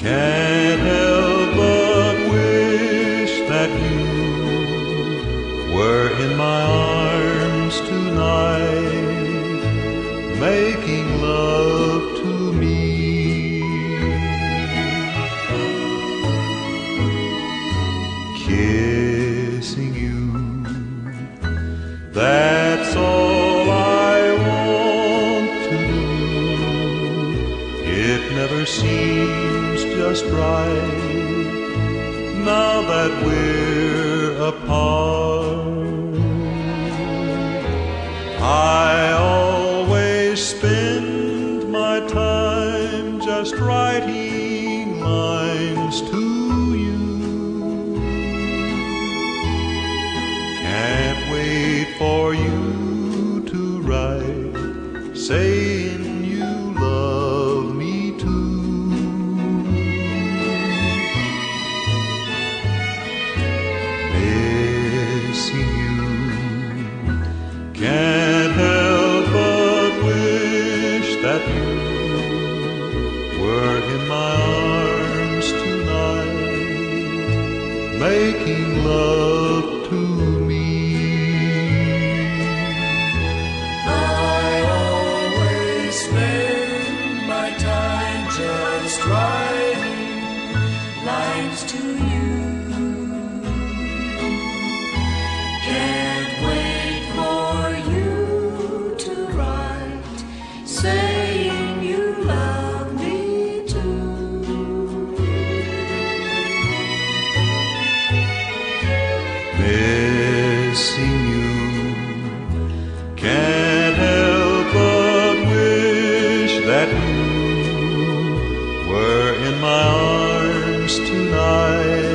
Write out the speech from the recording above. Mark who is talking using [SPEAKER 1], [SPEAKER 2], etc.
[SPEAKER 1] Can't help but wish that you were in my arms tonight, making love to me. Kissing you, that's all I want to do. It never seems just right now that we're apart. I always spend my time just writing lines to you. Can't wait for you to write saying you love that you were in my arms tonight, making love to me. I always spend my time just writing lines to you. missing you. Can't help but wish that you were in my arms tonight.